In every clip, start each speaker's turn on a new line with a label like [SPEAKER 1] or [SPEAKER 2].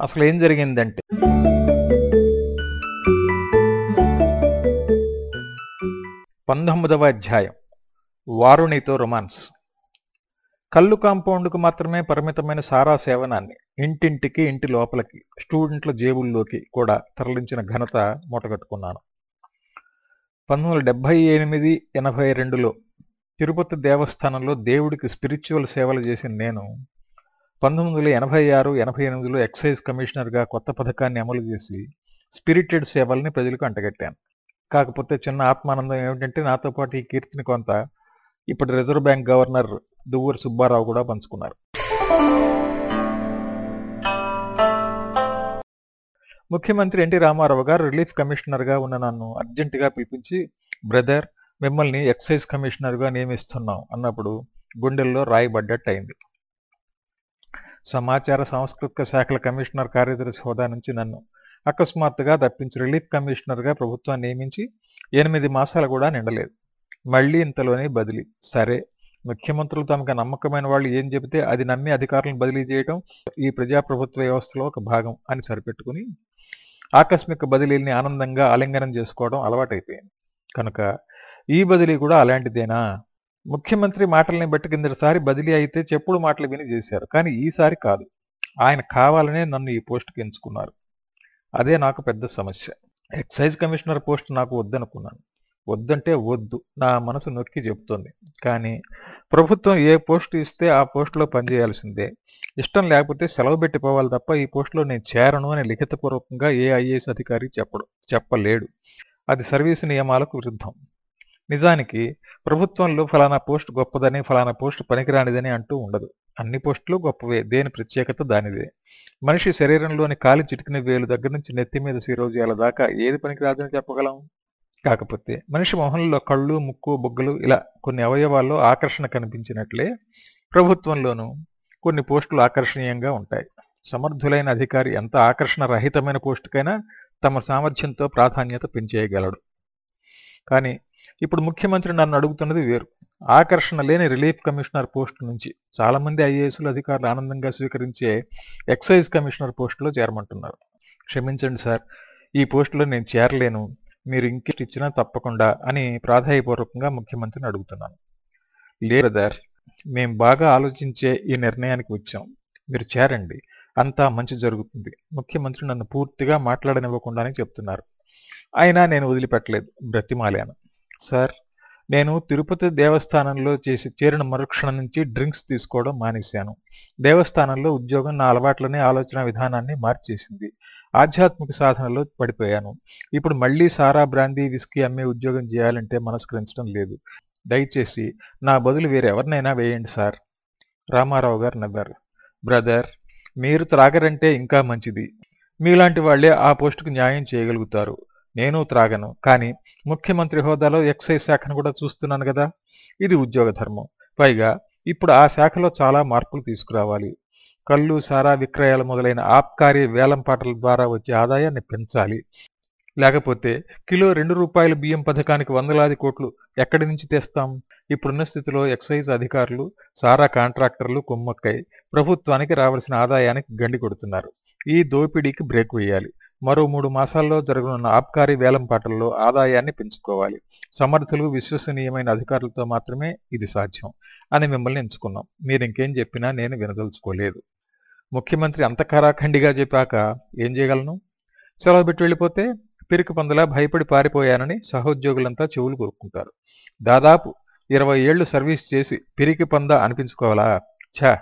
[SPEAKER 1] అసలు ఏం జరిగిందంటే పంతొమ్మిదవ అధ్యాయం వారుణితో రొమాన్స్. కళ్ళు కాంపౌండ్కు మాత్రమే పరిమితమైన సారా సేవనాన్ని ఇంటింటికి ఇంటి లోపలికి స్టూడెంట్ల జేబుల్లోకి కూడా తరలించిన ఘనత మూటగట్టుకున్నాను. పంతొమ్మిది వందల డెబ్బై ఎనిమిది ఎనభై రెండులో తిరుపతి దేవస్థానంలో దేవుడికి స్పిరిచువల్ సేవలు చేసిన నేను పంతొమ్మిది వందల ఎనభై ఆరు ఎనభై ఎనిమిదిలో ఎక్సైజ్ కమిషనర్గా కొత్త పథకాన్ని అమలు చేసి స్పిరిటెడ్ సేవల్ని ప్రజలకు అంటగట్టాను. కాకపోతే చిన్న ఆత్మానందం ఏమిటంటే నాతో పాటు ఈ కీర్తిని కొంత ఇప్పుడు reserve bank governor Duvvuri Subbarao కూడా పంచుకున్నారు. ముఖ్యమంత్రి ఎన్టీ రామారావు గారు రిలీఫ్ కమిషనర్గా ఉన్న నన్ను అర్జెంటుగా పిలిపించి బ్రదర్ మిమ్మల్ని ఎక్సైజ్ కమిషనర్గా నియమిస్తున్నాం అన్నప్పుడు గుండెల్లో రాయబడ్డట్టు అయింది సమాచార సాంస్కృతిక శాఖల కమిషనర్ కార్యదర్శి హోదా నుంచి నన్ను అకస్మాత్తుగా తప్పించి రిలీఫ్ కమిషనర్గా ప్రభుత్వం నియమించి ఎనిమిది మాసాలు కూడా నిండలేదు. మళ్ళీ ఇంతలోనే బదిలీ. సరే ముఖ్యమంత్రులు తమకు నమ్మకమైన వాళ్ళు ఏం చెబితే అది నమ్మి అధికారులను బదిలీ చేయడం ఈ ప్రజాప్రభుత్వ వ్యవస్థలో ఒక భాగం అని సరిపెట్టుకుని ఆకస్మిక బదిలీల్ని ఆనందంగా ఆలింగనం చేసుకోవడం అలవాటైపోయింది. కనుక ఈ బదిలీ కూడా అలాంటిదేనా? ముఖ్యమంత్రి మాటల్ని బట్టి కిందటిసారి బదిలీ అయితే చెప్పుడు మాటలు విని చేశారు. కానీ ఈసారి కాదు. ఆయన కావాలనే నన్ను ఈ పోస్టుకి ఎంచుకున్నారు అదే నాకు పెద్ద సమస్య. ఎక్సైజ్ కమిషనర్ పోస్ట్ నాకు వద్దనుకున్నాను. వద్దంటే వద్దు. నా మనసు నొక్కి చెబుతోంది కానీ ప్రభుత్వం ఏ పోస్ట్ ఇస్తే ఆ పోస్టులో పనిచేయాల్సిందే. ఇష్టం లేకపోతే సెలవు పెట్టిపోవాలి తప్ప ఈ పోస్టులో నేను చేరను అని లిఖితపూర్వకంగా ఏ ఐఏఎస్ అధికారి చెప్పడు చెప్పలేడు. అది సర్వీసు నియమాలకు విరుద్ధం. నిజానికి ప్రభుత్వంలో ఫలానా పోస్ట్ గొప్పదని ఫలానా పోస్ట్ పనికిరానిదని అంటూ ఉండదు. అన్ని పోస్టులు గొప్పవే దేని ప్రత్యేకత దానిదే. మనిషి శరీరంలోని కాలి చిటికిన వేలు దగ్గర నుంచి నెత్తి మీద శిరోజయాల దాకా ఏది పనికిరాదని చెప్పగలం? కాకపోతే మనిషి మొహంలో కళ్ళు ముక్కు బొగ్గలు ఇలా కొన్ని అవయవాల్లో ఆకర్షణ కనిపించినట్లే ప్రభుత్వంలోనూ కొన్ని పోస్టులు ఆకర్షణీయంగా ఉంటాయి. సమర్థులైన అధికారి ఎంత ఆకర్షణ రహితమైన పోస్టుకైనా తమ సామర్థ్యంతో ప్రాధాన్యత పెంచేయగలడు. కానీ ఇప్పుడు ముఖ్యమంత్రి నన్ను అడుగుతున్నది వేరు. ఆకర్షణ లేని రిలీఫ్ కమిషనర్ పోస్టు నుంచి చాలామంది ఐఏఎస్లు అధికారులు ఆనందంగా స్వీకరించే ఎక్సైజ్ కమిషనర్ పోస్టులో చేరమంటున్నారు. క్షమించండి సార్ ఈ పోస్టులో నేను చేరలేను మీరు ఇంకెస్ట్ ఇచ్చినా తప్పకుండా అని ప్రాధాయపూర్వకంగా ముఖ్యమంత్రిని అడుగుతున్నాను. లేదు సార్ మేము బాగా ఆలోచించే ఈ నిర్ణయానికి వచ్చాం. మీరు చేరండి అంతా మంచి జరుగుతుంది. ముఖ్యమంత్రి నన్ను పూర్తిగా మాట్లాడనివ్వకుండానే చెప్తున్నారు. అయినా నేను వదిలిపెట్టలేదు బ్రతిమాలాను. సార్ నేను తిరుపతి దేవస్థానంలో చేసి చేరిన మరుక్షణం నుంచి డ్రింక్స్ తీసుకోవడం మానేశాను. దేవస్థానంలో ఉద్యోగం నా అలవాట్లనే ఆలోచన విధానాన్ని మార్చేసింది. ఆధ్యాత్మిక సాధనలో పడిపోయాను. ఇప్పుడు మళ్ళీ సారా బ్రాందీ విస్కీ అమ్మే ఉద్యోగం చేయాలంటే మనస్కరించడం లేదు. దయచేసి నా బదులు వేరెవరినైనా వేయండి సార్. రామారావు గారు నవ్వారు. బ్రదర్ మీరు త్రాగరంటే ఇంకా మంచిది. మీలాంటి వాళ్ళే ఆ పోస్టుకు న్యాయం చేయగలుగుతారు. నేను త్రాగను. కానీ ముఖ్యమంత్రి హోదాలో ఎక్సైజ్ శాఖను కూడా చూస్తున్నాను కదా ఇది ఉద్యోగ ధర్మం. పైగా ఇప్పుడు ఆ శాఖలో చాలా మార్పులు తీసుకురావాలి. కళ్ళు సారా విక్రయాలు మొదలైన ఆబ్కారీ వేలంపాటల ద్వారా వచ్చే ఆదాయాన్ని పెంచాలి. లేకపోతే కిలో రెండు రూపాయల బియ్యం పథకానికి వందలాది కోట్లు ఎక్కడి నుంచి తెస్తాం? ఇప్పుడున్న స్థితిలో ఎక్సైజ్ అధికారులు సారా కాంట్రాక్టర్లు కుమ్మక్కై ప్రభుత్వానికి రావాల్సిన ఆదాయానికి గండి కొడుతున్నారు. ఈ దోపిడీకి బ్రేక్ వేయాలి. మరో మూడు మాసాల్లో జరగనున్న ఆబ్కారీ వేలంపాటల్లో ఆదాయాన్ని పెంచుకోవాలి. సమర్థులు విశ్వసనీయమైన అధికారులతో మాత్రమే ఇది సాధ్యం అని మిమ్మల్ని ఎంచుకున్నాం. మీరు ఇంకేం చెప్పినా నేను వినదలుచుకోలేదు. ముఖ్యమంత్రి అంతకారాఖండిగా చెప్పాక ఏం చేయగలను? సెలవు పెట్టి వెళ్ళిపోతే పిరికి పందులా భయపడి పారిపోయానని సహోద్యోగులంతా చెవులు కొరుక్కుంటారు. దాదాపు ఇరవై ఏళ్ళు సర్వీస్ చేసి పిరికి పంద అనిపించుకోవాలా? ఛా!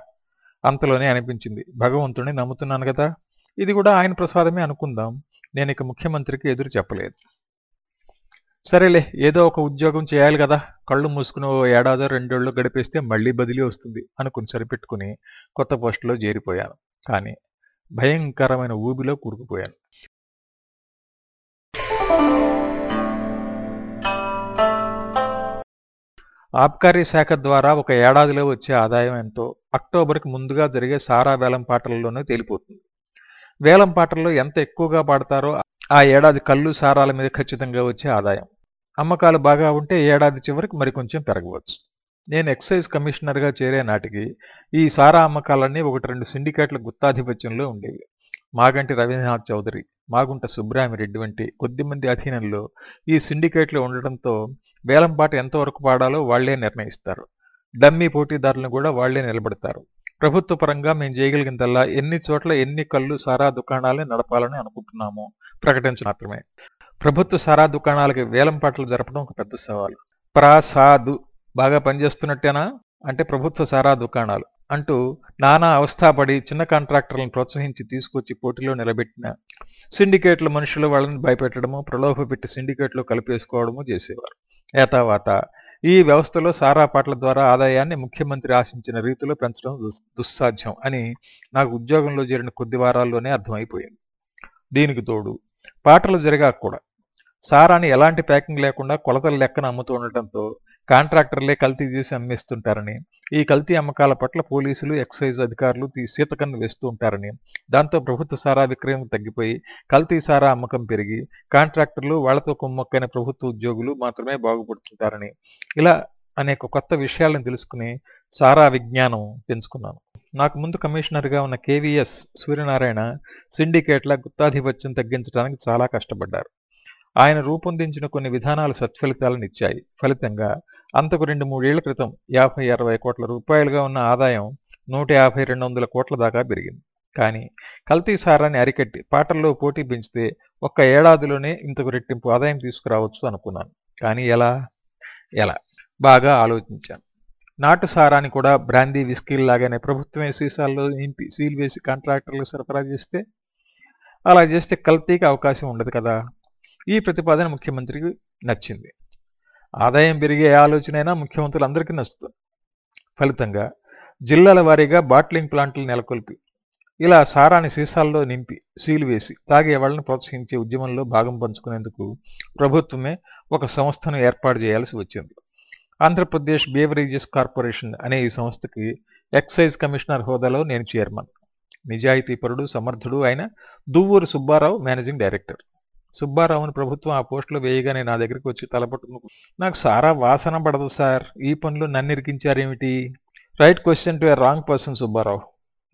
[SPEAKER 1] అంతలోనే అనిపించింది. భగవంతుడిని నమ్ముతున్నాను కదా! ఇది కూడా ఆయన ప్రసాదమే అనుకుందాం. నేను ఇక ముఖ్యమంత్రికి ఎదురు చెప్పలేదు. సరేలే ఏదో ఒక ఉద్యోగం చేయాలి కదా. కళ్ళు మూసుకుని ఓ ఏడాదో రెండేళ్ళు గడిపేస్తే మళ్ళీ బదిలీ వస్తుంది అనుకుని సరిపెట్టుకుని కొత్త పోస్టులో చేరిపోయాను. కానీ భయంకరమైన ఊబిలో కూరుకుపోయాను. ఆబ్కారీ శాఖ ద్వారా ఒక ఏడాదిలో వచ్చే ఆదాయం ఎంతో అక్టోబర్కి ముందుగా జరిగే సారా వేలంపాటలలోనే తేలిపోతుంది. వేలం పాటల్లో ఎంత ఎక్కువగా పాడతారో ఆ ఏడాది కళ్ళు సారాల మీద ఖచ్చితంగా వచ్చే ఆదాయం. అమ్మకాలు బాగా ఉంటే ఏడాది చివరికి మరికొంచెం పెరగవచ్చు. నేను ఎక్సైజ్ కమిషనర్గా చేరే నాటికి ఈ సారా అమ్మకాలన్నీ ఒకటి రెండు సిండికేట్ల గుత్తాధిపత్యంలో ఉండేవి. మాగంటి రవీంద్రనాథ్ చౌదరి మాగుంట సుబ్రామిరెడ్డి వంటి కొద్దిమంది అధీనంలో ఈ సిండికేట్లు ఉండడంతో వేలంపాట ఎంతవరకు పాడాలో వాళ్ళే నిర్ణయిస్తారు. డమ్మీ పోటీదారులను కూడా వాళ్ళే నిలబడతారు. ప్రభుత్వ పరంగా మేము చేయగలిగిందల్లా ఎన్ని చోట్ల ఎన్ని కళ్ళు సారా దుకాణాలని నడపాలని అనుకుంటున్నాము ప్రకటించడం మాత్రమే. ప్రభుత్వ సారా దుకాణాలకి వేలంపాటలు జరపడం ఒక పెద్ద సవాలు. ప్రాసాదు బాగా పనిచేస్తున్నట్టేనా? అంటే ప్రభుత్వ సారా దుకాణాలు అంటూ నానా అవస్థాపడి చిన్న కాంట్రాక్టర్లను ప్రోత్సహించి తీసుకొచ్చి పోటీలో నిలబెట్టిన సిండికేట్ల మనుషులు వాళ్ళని భయపెట్టడము ప్రలోభ పెట్టి కలిపేసుకోవడము చేసేవారు. ఏతావాత ఈ వ్యవస్థలో సారా పాటల ద్వారా ఆదాయాన్ని ముఖ్యమంత్రి ఆశించిన రీతిలో పెంచడం దుస్సాధ్యం అని నాకు ఉద్యోగంలో చేరిన కొద్ది వారాల్లోనే అర్థమైపోయింది. దీనికి తోడు పాటలు జరిగాక కూడా సారాని ఎలాంటి ప్యాకింగ్ లేకుండా కొలతలు లెక్కన అమ్ముతూ ఉండటంతో కాంట్రాక్టర్లే కల్తీ చేసి అమ్మేస్తుంటారని ఈ కల్తీ అమ్మకాల పట్ల పోలీసులు ఎక్సైజ్ అధికారులు సీతకన్ను వేస్తూ ఉంటారని దాంతో ప్రభుత్వ సారా విక్రయం తగ్గిపోయి కల్తీ సారా అమ్మకం పెరిగి కాంట్రాక్టర్లు వాళ్ళతో కుమ్మక్కైన ప్రభుత్వ ఉద్యోగులు మాత్రమే బాగుపడుతుంటారని ఇలా అనేక కొత్త విషయాలను తెలుసుకుని సారా విజ్ఞానం పెంచుకున్నాను. నాకు ముందు కమిషనర్గా ఉన్న కేవీఎస్ సూర్యనారాయణ సిండికేట్ల గుత్తాధిపత్యం తగ్గించడానికి చాలా కష్టపడ్డారు. ఆయన రూపొందించిన కొన్ని విధానాలు సత్ఫలితాలను ఇచ్చాయి. ఫలితంగా అంతకు రెండు మూడేళ్ళ క్రితం యాభై అరవై కోట్ల రూపాయలుగా ఉన్న ఆదాయం నూట యాభై రెండు వందల కోట్ల దాకా పెరిగింది. కానీ కల్తీ సారాన్ని అరికట్టి పాటల్లో పోటీ పెంచితే ఒక్క ఏడాదిలోనే ఇంతకు రెట్టింపు ఆదాయం తీసుకురావచ్చు అనుకున్నాను. కానీ ఎలా? ఎలా? బాగా ఆలోచించాను. నాటు సారాన్ని కూడా బ్రాందీ విస్కీల్ లాగానే ప్రభుత్వమే సీసాల్లో నింపి సీల్ వేసి కాంట్రాక్టర్లు సరఫరా చేస్తే అలా చేస్తే కల్తీకి అవకాశం ఉండదు కదా? ఈ ప్రతిపాదన ముఖ్యమంత్రికి నచ్చింది. ఆదాయం పెరిగే ఆలోచనైనా ముఖ్యమంత్రులందరికీ నచ్చుతుంది. ఫలితంగా జిల్లాల వారీగా బాట్లింగ్ ప్లాంట్లు నెలకొల్పి ఇలా సారాన్ని సీసాల్లో నింపి సీలు వేసి తాగే వాళ్ళని ప్రోత్సహించే ఉద్యమంలో భాగం పంచుకునేందుకు ప్రభుత్వమే ఒక సంస్థను ఏర్పాటు చేయాల్సి వచ్చింది. ఆంధ్రప్రదేశ్ బేవరేజెస్ కార్పొరేషన్ అనే ఈ సంస్థకి ఎక్సైజ్ కమిషనర్ హోదాలో నేను చైర్మన్. నిజాయితీపరుడు సమర్థుడు అయిన దువ్వూరు సుబ్బారావు మేనేజింగ్ డైరెక్టర్. సుబ్బారావుని ప్రభుత్వం ఆ పోస్టులో వేయగానే నా దగ్గరికి వచ్చి తలపట్టుకు నాకు సారా వాసన పడదు సార్. ఈ పనులు నన్ను ఇరికించారేమిటి? Right question to a wrong person Subbarao.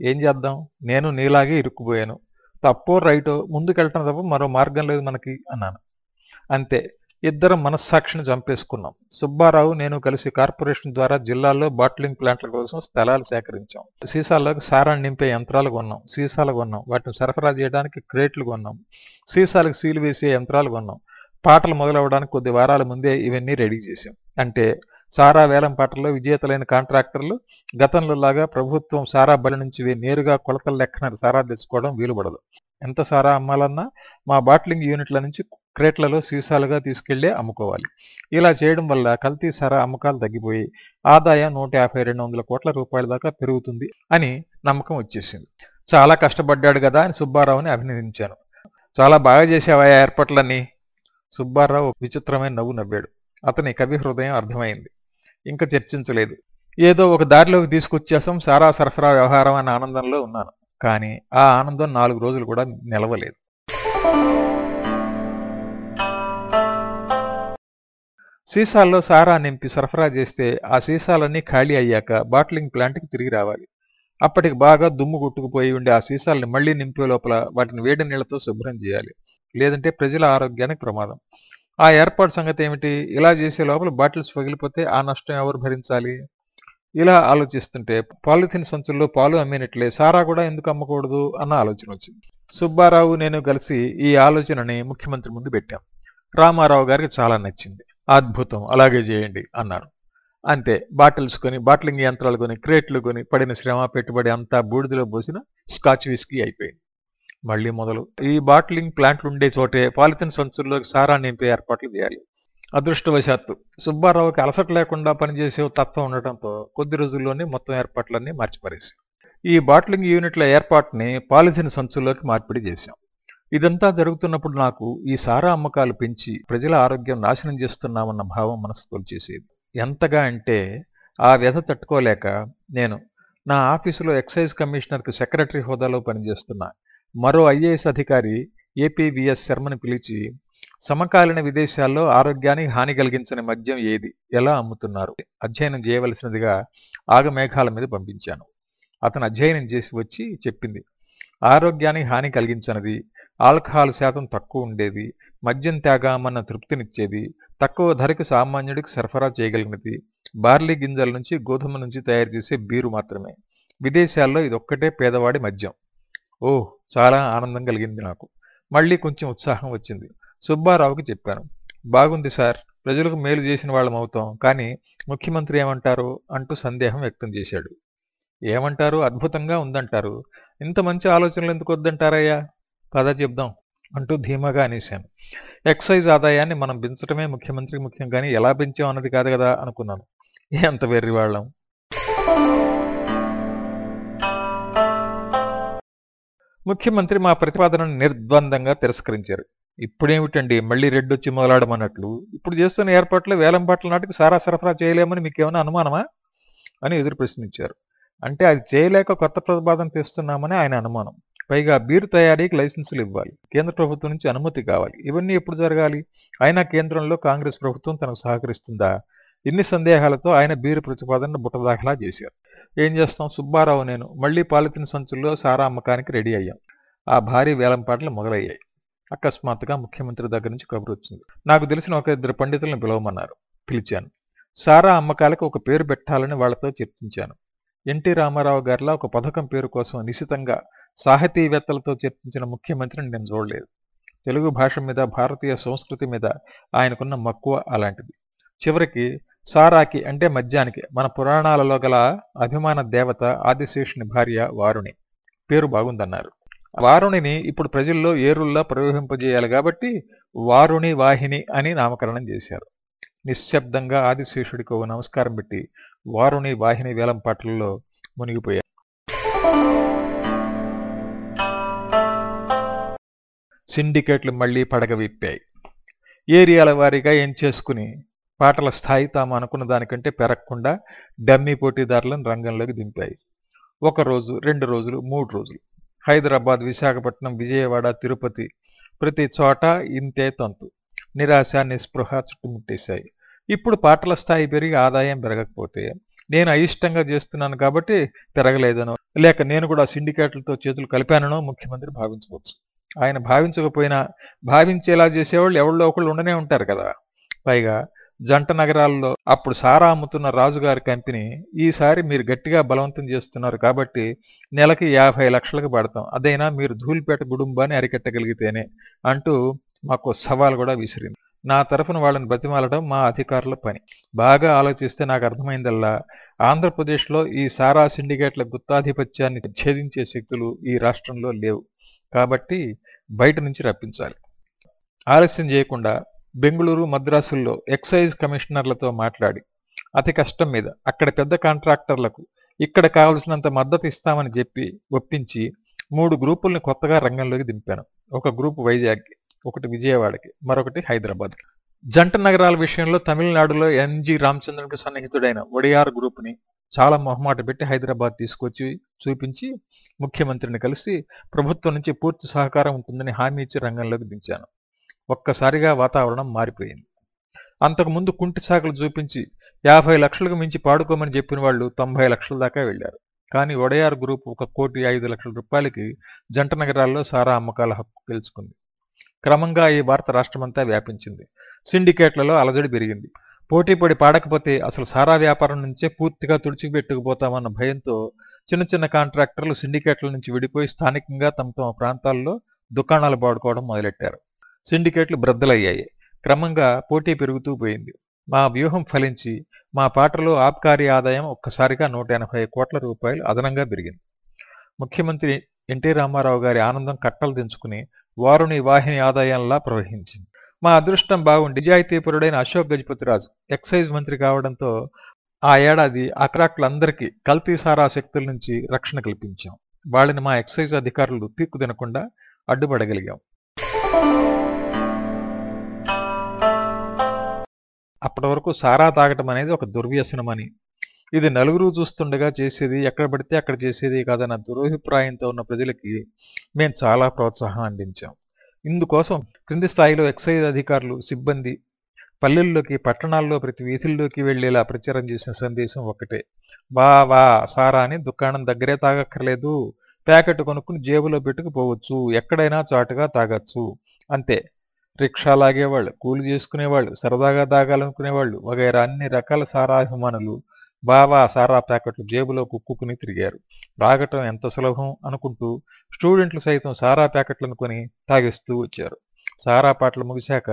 [SPEAKER 1] ఏం చేద్దాం? నేను నీలాగే ఇరుక్కుపోయాను. తప్పో రైటో ముందుకెళ్ళటం తప్ప మరో మార్గం లేదు మనకి అన్నాను. అంతే. ఇద్దరం మనస్సాక్షిని చంపేసుకున్నాం. సుబ్బారావు నేను కలిసి కార్పొరేషన్ ద్వారా జిల్లాలో బాట్లింగ్ ప్లాంట్ల కోసం స్థలాలు సేకరించాం. సీసాలకు సారాన్ని నింపే యంత్రాలు కొన్నాం. సీసాలు కొన్నాం. వాటిని సరఫరా చేయడానికి క్రేట్లు కొన్నాం. సీసాలకు సీలు వేసే యంత్రాలు కొన్నాం. పాటలు మొదలవడానికి కొద్ది వారాల ముందే ఇవన్నీ రెడీ చేశాం. అంటే సారా వేలం పాటల్లో విజేతలైన కాంట్రాక్టర్లు గతంలో లాగా ప్రభుత్వం సారా బలి నుంచి నేరుగా కొలతల లెక్కన సారా తెచ్చుకోవడం వీలుపడదు. ఎంత సారా అమ్మాలన్నా మా బాట్లింగ్ యూనిట్ల నుంచి క్రేట్లలో సీసాలుగా తీసుకెళ్ళే అమ్ముకోవాలి. ఇలా చేయడం వల్ల కల్తీ సారా అమ్మకాలు తగ్గిపోయి ఆదాయం నూట యాభై రెండు వందల కోట్ల రూపాయల దాకా పెరుగుతుంది అని నమ్మకం వచ్చేసింది. చాలా కష్టపడ్డాడు కదా అని సుబ్బారావుని అభినందించాను. చాలా బాగా చేసావా ఏర్పాట్లన్నీ? సుబ్బారావు విచిత్రమైన నవ్వు నవ్వాడు. అతని కవి హృదయం అర్థమైంది. ఇంకా చర్చించలేదు. ఏదో ఒక దారిలోకి తీసుకొచ్చేసాం సారా సరఫరా వ్యవహారం అనే ఆనందంలో ఉన్నాను. కానీ ఆ ఆనందం నాలుగు రోజులు కూడా నిలవలేదు. సీసాల్లో సారా నింపి సరఫరా చేస్తే ఆ సీసాలన్నీ ఖాళీ అయ్యాక బాటిలింగ్ ప్లాంట్కి తిరిగి రావాలి. అప్పటికి బాగా దుమ్ము కొట్టుకుపోయి ఉండే ఆ సీసాలని మళ్ళీ నింపే లోపల వాటిని వేడి నీళ్ళతో శుభ్రం చేయాలి. లేదంటే ప్రజల ఆరోగ్యానికి ప్రమాదం. ఆ ఏర్పాటు సంగతి ఏమిటి? ఇలా చేసే లోపల బాటిల్స్ పగిలిపోతే ఆ నష్టం ఎవరు భరించాలి? ఇలా ఆలోచిస్తుంటే పాలిథిన్ సంచుల్లో పాలు అమ్మినట్లే సారా కూడా ఎందుకు అమ్మకూడదు అన్న ఆలోచన వచ్చింది. సుబ్బారావు నేను కలిసి ఈ ఆలోచనని ముఖ్యమంత్రి ముందు పెట్టాం. రామారావు గారికి చాలా నచ్చింది. అద్భుతం అలాగే చేయండి అన్నారు. అంతే బాటిల్స్ కొని బాటిలింగ్ యంత్రాలు కొని క్రేట్లు కొని పడిన శ్రమ పెట్టుబడి అంతా బూడిదలో పోసిన స్కాచ్ విస్కీ అయిపోయింది. మళ్ళీ మొదలు ఈ బాటిలింగ్ ప్లాంట్లు ఉండే చోటే పాలిథిన్ సంచుల్లోకి సారా నింపే ఏర్పాట్లు చేయాలి. అదృష్టవశాత్తు సుబ్బారావుకి అలసట లేకుండా పనిచేసే తత్వం ఉండటంతో కొద్ది రోజుల్లోనే మొత్తం ఏర్పాట్లన్నీ మార్చిపరేసాం ఈ బాటిలింగ్ యూనిట్ల ఏర్పాటుని పాలిథిన్ సంచుల్లోకి మార్పిడి చేశాం. ఇదంతా జరుగుతున్నప్పుడు నాకు ఈ సారా అమ్మకాలు పెంచి ప్రజల ఆరోగ్యం నాశనం చేస్తున్నామన్న భావం మనసు తోల్చేసేది. ఎంతగా అంటే ఆ వ్యధ తట్టుకోలేక నేను నా ఆఫీసులో ఎక్సైజ్ కమిషనర్కి సెక్రటరీ హోదాలో పనిచేస్తున్న. మరో ఐఏఎస్ అధికారి ఏపీవీఎస్ శర్మని పిలిచి సమకాలీన విదేశాల్లో ఆరోగ్యానికి హాని కలిగించని మద్యం ఏది? ఎలా అమ్ముతున్నారు? అధ్యయనం చేయవలసినదిగా ఆగమేఘాల మీద పంపించాను. అతను అధ్యయనం చేసి వచ్చి చెప్పింది ఆరోగ్యానికి హాని కలిగించనిది ఆల్కహాల్ శాతం తక్కువ ఉండేది మద్యం త్యాగామన్న తృప్తినిచ్చేది తక్కువ ధరకు సామాన్యుడికి సరఫరా చేయగలిగినది. బార్లీ గింజల నుంచి గోధుమ నుంచి తయారు చేసే బీరు మాత్రమే. విదేశాల్లో ఇదొక్కటే పేదవాడి మద్యం. ఓహ్ చాలా ఆనందం కలిగింది నాకు. మళ్ళీ కొంచెం ఉత్సాహం వచ్చింది. సుబ్బారావుకి చెప్పాను. బాగుంది సార్ ప్రజలకు మేలు చేసిన వాళ్ళం అవుతాం కానీ ముఖ్యమంత్రి ఏమంటారు అంటూ సందేహం వ్యక్తం చేశాడు. ఏమంటారు? అద్భుతంగా ఉందంటారు. ఇంత మంచి ఆలోచనలు ఎందుకు వద్దంటారయ్యా? కథ చెప్దాం అంటూ ధీమాగా అనేశాను. ఎక్సైజ్ ఆదాయాన్ని మనం పెంచడమే ముఖ్యమంత్రికి ముఖ్యం కానీ ఎలా పెంచాం అన్నది కాదు కదా అనుకున్నాను. ఎంత వెర్రి వాళ్ళం? ముఖ్యమంత్రి మా ప్రతిపాదనను నిర్ద్వందంగా తిరస్కరించారు. ఇప్పుడేమిటండి మళ్ళీ రెడ్డొచ్చి మొదలాడమన్నట్లు? ఇప్పుడు చేస్తున్న ఏర్పాట్లు వేలంపాట్ల నాటికి సారా సరఫరా చేయలేమని మీకేమైనా అనుమానమా? అని ఎదురు ప్రశ్నించారు. అంటే అది చేయలేక కొత్త ప్రతిపాదన తెస్తున్నామని ఆయన అనుమానం. పైగా బీరు తయారీకి లైసెన్సులు ఇవ్వాలి. కేంద్ర ప్రభుత్వం నుంచి అనుమతి కావాలి. ఇవన్నీ ఎప్పుడు జరగాలి? అయినా కేంద్రంలో కాంగ్రెస్ ప్రభుత్వం తనకు సహకరిస్తుందా? ఇన్ని సందేహాలతో ఆయన బీరు ప్రతిపాదనను బుట్టదాఖలా చేశారు. ఏం చేస్తాం? సుబ్బారావు నేను. మళ్ళీ పాలిథిన్ సంచుల్లో సారా అమ్మకానికి రెడీ అయ్యాం. ఆ భారీ వేలంపాటలు మొదలయ్యాయి. అకస్మాత్తుగా ముఖ్యమంత్రి దగ్గర నుంచి కబురు వచ్చింది. నాకు తెలిసిన ఒక ఇద్దరు పండితులను పిలవమన్నారు. పిలిచాను. సారా అమ్మకాలకు ఒక పేరు పెట్టాలని వాళ్ళతో చర్చించాను. ఎన్టీ రామారావు గారిలా ఒక పథకం పేరు కోసం నిశితంగా సాహితీవేత్తలతో చర్చించిన ముఖ్యమంత్రిని నేను చూడలేదు. తెలుగు భాష మీద భారతీయ సంస్కృతి మీద ఆయనకున్న మక్కువ అలాంటిది. చివరికి సారాకి అంటే మద్యానికి మన పురాణాలలో గల అభిమాన దేవత ఆదిశేషుని భార్య వారుణి పేరు బాగుందన్నారు. వారుణిని ఇప్పుడు ప్రజల్లో ఏరుల్లా ప్రయోగింపజేయాలి కాబట్టి వారుణి వాహిని అని నామకరణం చేశారు. నిశ్శబ్దంగా ఆదిశేషుడికి నమస్కారం పెట్టి వారుణి వాహిని వేలంపాట్లలో మునిగిపోయారు. సిండికేట్లు మళ్ళీ పడగ విప్పాయి. ఏరియాల వారీగా ఏం చేసుకుని పాటల స్థాయి తాము అనుకున్న దానికంటే పెరగకుండా డమ్మీ పోటీదారులను రంగంలోకి దింపాయి. ఒక రోజు రెండు రోజులు మూడు రోజులు. హైదరాబాద్ విశాఖపట్నం విజయవాడ తిరుపతి ప్రతి చోట ఇంతే తంతు. నిరాశ నిస్పృహ చుట్టుముట్టేశాయి. ఇప్పుడు పాటల స్థాయి పెరిగి ఆదాయం పెరగకపోతే నేను అయిష్టంగా చేస్తున్నాను కాబట్టి పెరగలేదనో లేక నేను కూడా సిండికేట్లతో చేతులు కలిపానో ముఖ్యమంత్రి భావించవచ్చు. ఆయన భావించకపోయినా భావించేలా చేసేవాళ్ళు ఎవళ్ళో ఒకళ్ళు ఉండనే ఉంటారు కదా. పైగా జంట నగరాల్లో అప్పుడు సారా అమ్ముతున్న రాజుగారి కంపెనీ ఈసారి మీరు గట్టిగా బలవంతం చేస్తున్నారు కాబట్టి నెలకి యాభై లక్షలకు పడతాం. అదైనా మీరు ధూళిపేట కుటుంబాన్ని అరికట్టగలిగితేనే అంటూ మాకు సవాల్ కూడా విసిరింది. నా తరఫున వాళ్ళని బతిమాలడం మా అధికారుల పని. బాగా ఆలోచిస్తే నాకు అర్థమైందల్లా ఆంధ్రప్రదేశ్లో ఈ సారా సిండికేట్ల గుత్తాధిపత్యాన్ని ఛేదించే శక్తులు ఈ రాష్ట్రంలో లేవు. కాబట్టి బయట నుంచి రప్పించాలి. ఆలస్యం చేయకుండా బెంగళూరు మద్రాసుల్లో ఎక్సైజ్ కమిషనర్లతో మాట్లాడి అతి కష్టం మీద అక్కడ పెద్ద కాంట్రాక్టర్లకు ఇక్కడ కావలసినంత మద్దతు ఇస్తామని చెప్పి ఒప్పించి మూడు గ్రూపుల్ని కొత్తగా రంగంలోకి దింపాను. ఒక గ్రూప్ వైజాగ్కి ఒకటి విజయవాడకి మరొకటి హైదరాబాద్కి. జంట నగరాల విషయంలో తమిళనాడులో ఎన్జి రామచంద్రన్కు సన్నిహితుడైన ఒడియార్ గ్రూప్ని చాలా మొహమాట పెట్టి హైదరాబాద్ తీసుకొచ్చి చూపించి ముఖ్యమంత్రిని కలిసి ప్రభుత్వం నుంచి పూర్తి సహకారం ఉంటుందని హామీ ఇచ్చి రంగంలోకి దించాను. ఒక్కసారిగా వాతావరణం మారిపోయింది. అంతకుముందు కుంటి సాకులు చూపించి యాభై లక్షలకు మించి పాడుకోమని చెప్పిన వాళ్ళు తొంభై లక్షల దాకా వెళ్ళారు కానీ ఒడయార్ గ్రూప్ ఒక కోటి ఐదు లక్షల రూపాయలకి జంట నగరాల్లో సారా అమ్మకాల హక్కు గెలుచుకుంది. క్రమంగా ఈ వార్త రాష్ట్రమంతా వ్యాపించింది. సిండికేట్లలో అలజడి పెరిగింది. పోటీపడి పాడకపోతే అసలు సారా వ్యాపారం నుంచే పూర్తిగా తుడిచిపెట్టుకుపోతామన్న భయంతో చిన్న చిన్న కాంట్రాక్టర్లు సిండికేట్ల నుంచి విడిపోయి స్థానికంగా తమ తమ ప్రాంతాల్లో దుకాణాలు పాడుకోవడం మొదలెట్టారు. సిండికేట్లు బ్రద్దలయ్యాయి. క్రమంగా పోటీ పెరుగుతూ పోయింది. మా వ్యూహం ఫలించి మా పాటలో ఆబ్కారీ ఆదాయం ఒక్కసారిగా నూట ఎనభై కోట్ల రూపాయలు అదనంగా పెరిగింది. ముఖ్యమంత్రి ఎన్టీ రామారావు గారి ఆనందం కట్టలు దించుకుని వారుని వాహిని ఆదాయంలా ప్రవహించింది. మా అదృష్టం బాగుండి. నిజాయితీపరుడైన అశోక్ గజపతిరాజు ఎక్సైజ్ మంత్రి కావడంతో ఆ ఏడాది అక్రాక్లందరికీ కల్తీ సారా శక్తుల నుంచి రక్షణ కల్పించాం. వాళ్ళని మా ఎక్సైజ్ అధికారులు పీక్కు తినకుండా అడ్డుపడగలిగాం. అప్పటి వరకు సారా తాగటం అనేది ఒక దుర్వ్యసనమని ఇది నలుగురు చూస్తుండగా చేసేది ఎక్కడ పడితే అక్కడ చేసేది కాదన్న దురభిప్రాయంతో ఉన్న ప్రజలకి మేము చాలా ప్రోత్సాహం అందించాం. ఇందుకోసం క్రింది స్థాయిలో ఎక్సైజ్ అధికారులు సిబ్బంది పల్లెల్లోకి పట్టణాల్లో ప్రతి వీధుల్లోకి వెళ్ళేలా ప్రచారం చేసిన సందేశం ఒకటే వా వా సారా అని దుకాణం దగ్గరే తాగక్కర్లేదు. ప్యాకెట్ కొనుక్కుని జేబులో పెట్టుకుపోవచ్చు ఎక్కడైనా చాటుగా తాగొచ్చు. అంతే. రిక్షా లాగేవాళ్ళు కూలి చేసుకునేవాళ్ళు సరదాగా తాగాలనుకునేవాళ్ళు వగైరా అన్ని రకాల సారాభిమానులు బావా సారా ప్యాకెట్లు జేబులో కుక్కుని తిరిగారు. తాగటం ఎంత సులభం అనుకుంటూ స్టూడెంట్లు సైతం సారా ప్యాకెట్లను కొని తాగిస్తూ వచ్చారు. సారా పాటలు ముగిశాక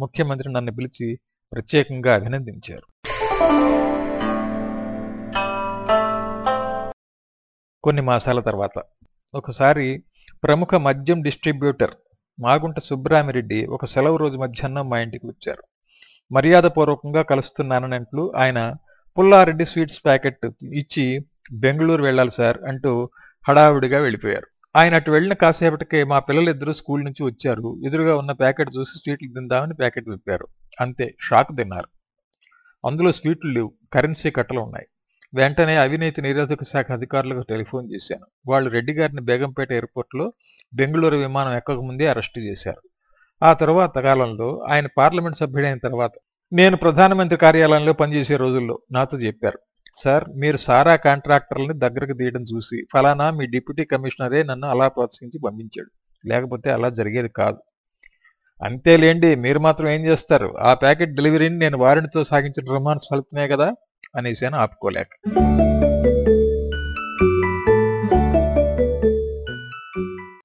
[SPEAKER 1] ముఖ్యమంత్రి నన్ను పిలిచి ప్రత్యేకంగా అభినందించారు. కొన్ని మాసాల తర్వాత ఒకసారి ప్రముఖ మద్యం డిస్ట్రిబ్యూటర్ మాగుంట సుబ్రామిరెడ్డి ఒక సెలవు రోజు మధ్యాహ్నం మా ఇంటికి వచ్చారు. మర్యాదపూర్వకంగా కలుస్తున్నానంటూ ఆయన పుల్లారెడ్డి స్వీట్స్ ప్యాకెట్ ఇచ్చి బెంగళూరు వెళ్ళాలి సార్ అంటూ హడావుడిగా వెళ్ళిపోయారు. ఆయన అటు వెళ్ళిన కాసేపటికే మా పిల్లలిద్దరూ స్కూల్ నుంచి వచ్చారు. ఎదురుగా ఉన్న ప్యాకెట్ చూసి స్వీట్లు తిందామని ప్యాకెట్ విప్పారు. అంతే షాక్ తిన్నారు. అందులో స్వీట్లు లేవు కరెన్సీ కట్టలు ఉన్నాయి. వెంటనే అవినీతి నిరోధక శాఖ అధికారులకు టెలిఫోన్ చేశాను. వాళ్ళు రెడ్డి గారిని బేగంపేట ఎయిర్పోర్ట్లో బెంగళూరు విమానం ఎక్కకముందే అరెస్టు చేశారు. ఆ తర్వాత కాలంలో ఆయన పార్లమెంట్ సభ్యుడైన తర్వాత నేను ప్రధానమంత్రి కార్యాలయంలో పనిచేసే రోజుల్లో నాతో చెప్పారు. సార్ మీరు సారా కాంట్రాక్టర్లని దగ్గరకు తీయడం చూసి ఫలానా మీ డిప్యూటీ కమిషనరే నన్ను అలా ప్రోత్సహించి పంపించాడు. లేకపోతే అలా జరిగేది కాదు. అంతేలేండి మీరు మాత్రం ఏం చేస్తారు? ఆ ప్యాకెట్ డెలివరీని నేను వారినితో సాగించిన రొమాన్స్ ఫలితమే కదా? అనేసి ఆపుకోలేక.